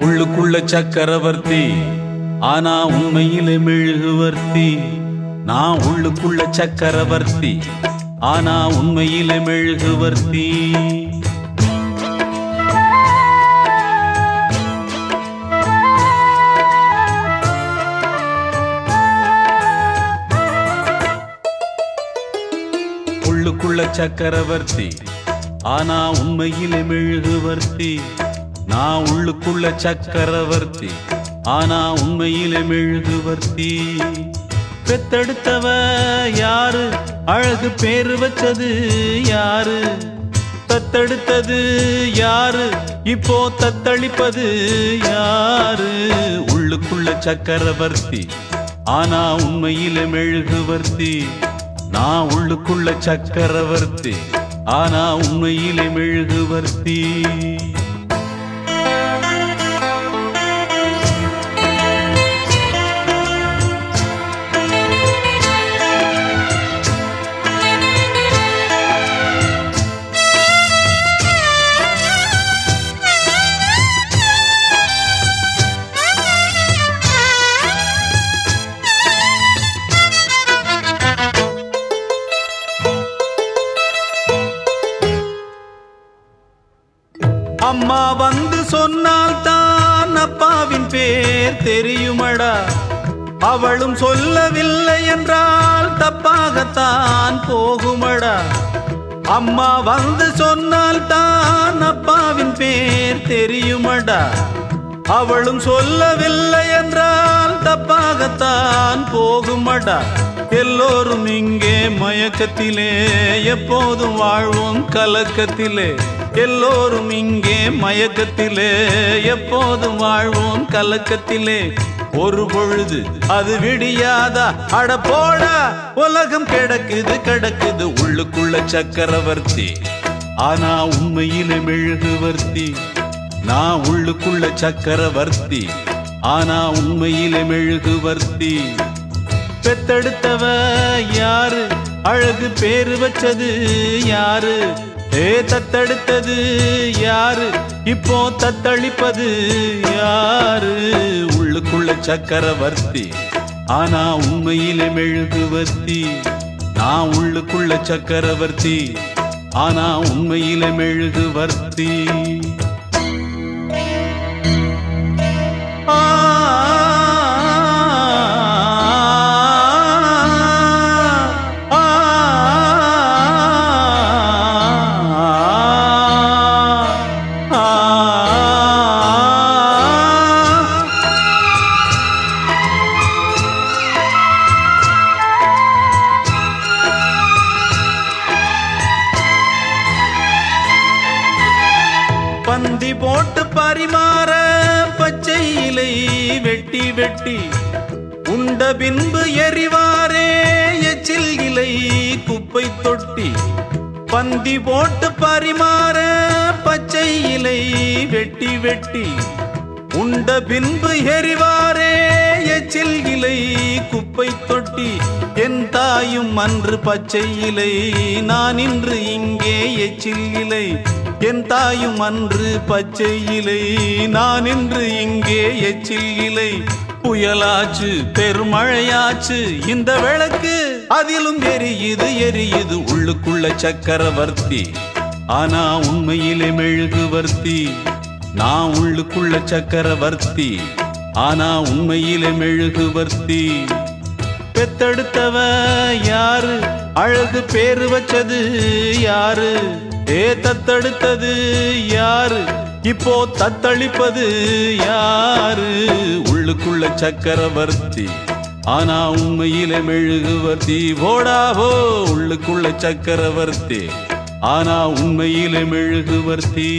உள்ளுக்குள்ள சக்கரவர்த்தி ஆனா உண்மையிலே மெழுகுவர்த்தி. நான் உள்ளுக்குள்ள சக்கரவர்த்தி ஆனா உண்மையிலே மெழுகுவர்த்தி. உள்ளுக்குள்ள சக்கரவர்த்தி ஆனா உண்மையிலே மெழுகுவர்த்தி. நான் உள்ளுக்குள்ள சக்கரவர்த்தி ஆனா உண்மையிலே மெழுகுவர்த்தி. பெத்தெடுத்தவ யாரு? அழகு பேரு வச்சது யாரு? தத்தெடுத்தது யாரு? இப்போ தத்தளிப்பது யாரு? உள்ளுக்குள்ள சக்கரவர்த்தி ஆனா உண்மையில மெழுகுவர்த்தி. நான் உள்ளுக்குள்ள சக்கரவர்த்தி ஆனா உண்மையிலே மெழுகுவர்த்தி. அம்மா வந்து சொன்னால் தான் அப்பாவின் பேர் தெரியுமடா. அவளும் சொல்லவில்லை என்றால் தப்பாகத்தான் போகுமடா. அம்மா வந்து சொன்னால் தான் அப்பாவின் பேர் தெரியுமடா. அவளும் சொல்லவில்லை என்றால் தப்பாகத்தான் போகுமடா. எல்லோரும் இங்கே மயக்கத்திலே எப்போதும் வாழ்வோம் கலக்கத்திலே. எல்லோரும் இங்கே மயக்கத்திலே. எப்போதும் வாழ்வோம் கலக்கத்திலே. ஒரு பொழுது அது விடியாதா? அட போடா. உலகம் கிடக்குது கிடக்குது. உள்ளுக்குள்ள சக்கரவர்த்தி. ஆனா உண்மையில மெழுகுவர்த்தி. நான் உள்ளுக்குள்ள சக்கரவர்த்தி. ஆனா உண்மையில மெழுகுவர்த்தி. பெத்தெடுத்தவ யாரு? அழகு பேரு வச்சது யாரு? ஏ தத்தெடுத்தது யாரு? இப்போ தத்தளிப்பது யாரு? உள்ளுக்குள்ள சக்கரவர்த்தி ஆனா உண்மையிலே மெழுகுவர்த்தி நான் உள்ளுக்குள்ள சக்கரவர்த்தி ஆனா உண்மையிலே மெழுகுவர்த்தி பந்தி போட்டு பரிமாற பச்சை இலை வெட்டி வெட்டி. உண்ட பின்பு எறிவாரே எச்சில் இலை குப்பை தொட்டி. பந்தி போட்டு பரிமாற பச்சை இலை வெட்டி வெட்டி. உண்ட பின்பு எறிவாரே எச்சில் இலை குப்பை தொட்டி. என் தாயும் அன்று பச்சை இலை நான் இன்று இங்கே எச்சில் இலை. என் தாயும் அன்று பச்சை இலை நான் இன்று இங்கே எச்சில் இலை. புயலாச்சு பெருமழையாச்சு இந்த விளக்கு அதிலும் எரியுது எரியுது உள்ளுக்குள்ள சக்கரவர்த்தி. ஆனா உண்மையிலே மெழுகுவர்த்தி நான் உள்ளுக்குள்ள சக்கரவர்த்தி. ஆனா உண்மையிலே மெழுகுவர்த்தி பெத்தெடுத்தவ யாரு? அழகு பேரு வச்சது யாரு? ஏ தத்தெடுத்தது யாரு? இப்போ தத்தளிப்பது யாரு? உள்ளுக்குள்ள சக்கரவர்த்தி ஆனா உண்மையில மெழுகுவர்த்தி. போடாவோ உள்ளுக்குள்ள சக்கரவர்த்தி ஆனா உண்மையில மெழுகுவர்த்தி.